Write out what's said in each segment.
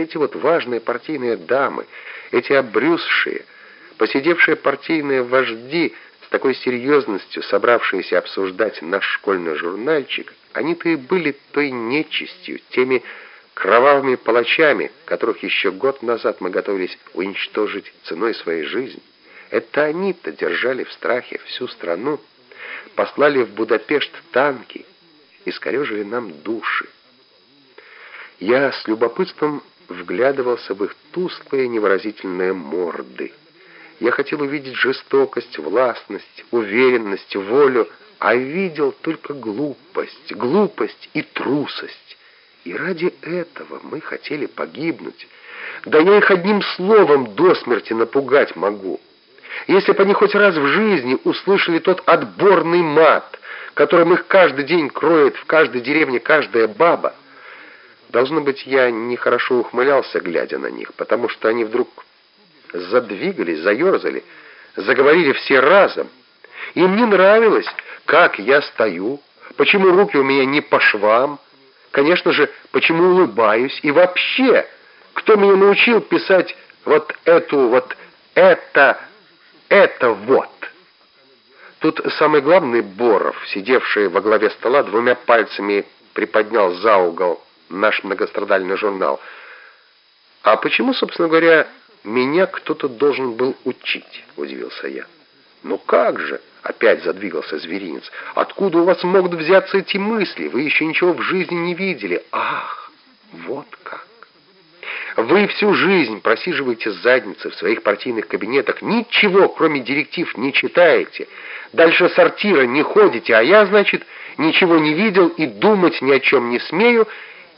Эти вот важные партийные дамы, эти обрюзшие, посидевшие партийные вожди с такой серьезностью, собравшиеся обсуждать наш школьный журнальчик, они-то и были той нечистью, теми кровавыми палачами, которых еще год назад мы готовились уничтожить ценой своей жизни. Это они-то держали в страхе всю страну, послали в Будапешт танки, искорежили нам души. Я с любопытством вглядывался в их тусклые невыразительные морды. Я хотел увидеть жестокость, властность, уверенность, волю, а видел только глупость, глупость и трусость. И ради этого мы хотели погибнуть. Да я их одним словом до смерти напугать могу. Если бы они хоть раз в жизни услышали тот отборный мат, которым их каждый день кроет в каждой деревне каждая баба, Должно быть, я нехорошо ухмылялся, глядя на них, потому что они вдруг задвигались, заерзали, заговорили все разом. Им не нравилось, как я стою, почему руки у меня не по швам, конечно же, почему улыбаюсь, и вообще, кто меня научил писать вот эту, вот это, это вот. Тут самый главный Боров, сидевший во главе стола, двумя пальцами приподнял за угол наш многострадальный журнал. А почему, собственно говоря, меня кто-то должен был учить, удивился я. Ну как же, опять задвигался зверинец. Откуда у вас могут взяться эти мысли? Вы еще ничего в жизни не видели. Ах, вот как. Вы всю жизнь просиживаете задницы в своих партийных кабинетах, ничего, кроме директив, не читаете. Дальше сортира не ходите, а я, значит, ничего не видел и думать ни о чем не смею,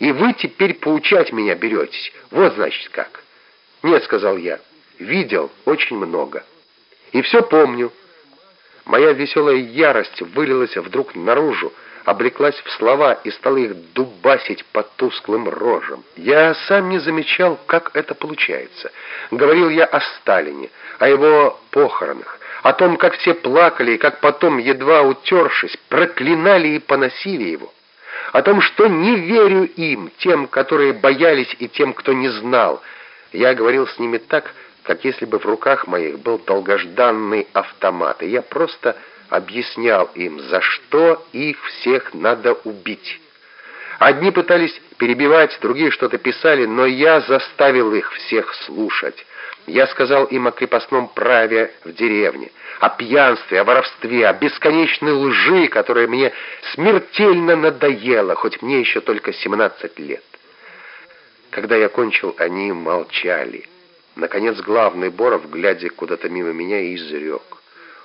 и вы теперь поучать меня беретесь. Вот, значит, как. Нет, сказал я, видел очень много. И все помню. Моя веселая ярость вылилась вдруг наружу, облеклась в слова и стала их дубасить по тусклым рожам. Я сам не замечал, как это получается. Говорил я о Сталине, о его похоронах, о том, как все плакали и как потом, едва утершись, проклинали и поносили его о том, что не верю им, тем, которые боялись, и тем, кто не знал. Я говорил с ними так, как если бы в руках моих был долгожданный автомат, и я просто объяснял им, за что их всех надо убить. Одни пытались перебивать, другие что-то писали, но я заставил их всех слушать. Я сказал им о крепостном праве в деревне, о пьянстве, о воровстве, о бесконечной лжи, которая мне смертельно надоела, хоть мне еще только 17 лет. Когда я кончил, они молчали. Наконец главный Боров, глядя куда-то мимо меня, изрек.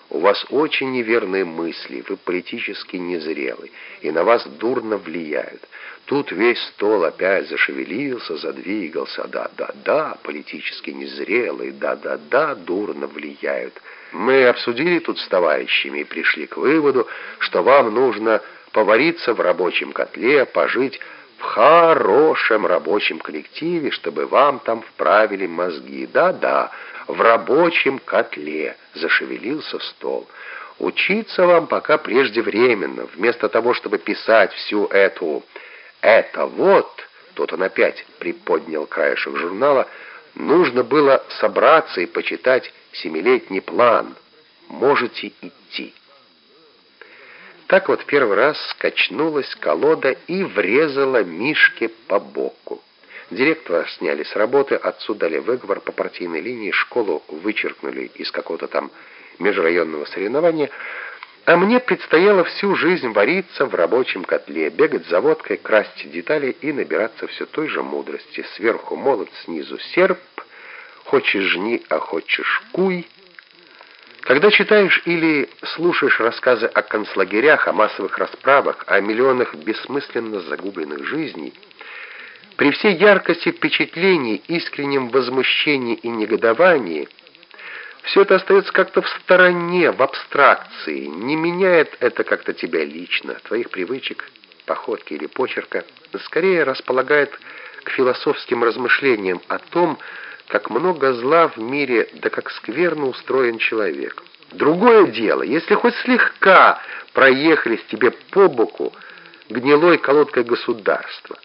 У вас очень неверные мысли, вы политически незрелы, и на вас дурно влияют. Тут весь стол опять зашевелился, задвигался. Да-да-да, политически незрелые, да-да-да, дурно влияют. Мы обсудили тут с товарищами и пришли к выводу, что вам нужно повариться в рабочем котле, пожить в хорошем рабочем коллективе, чтобы вам там вправили мозги. Да-да, в рабочем котле зашевелился стол. Учиться вам пока преждевременно, вместо того, чтобы писать всю эту... Это вот, тут он опять приподнял краешек журнала, нужно было собраться и почитать семилетний план. Можете идти. Так вот первый раз скачнулась колода и врезала Мишке по боку. Директора сняли с работы, отцу дали выговор по партийной линии, школу вычеркнули из какого-то там межрайонного соревнования, а мне предстояло всю жизнь вариться в рабочем котле, бегать за водкой, красть детали и набираться все той же мудрости. Сверху молот, снизу серп, хочешь жни, а хочешь куй. Когда читаешь или слушаешь рассказы о концлагерях, о массовых расправах, о миллионах бессмысленно загубленных жизней, при всей яркости впечатлений, искреннем возмущении и негодовании, все это остается как-то в стороне, в абстракции, не меняет это как-то тебя лично, твоих привычек, походки или почерка, скорее располагает к философским размышлениям о том, как много зла в мире, да как скверно устроен человек. Другое дело, если хоть слегка проехались тебе по боку гнилой колодкой государства,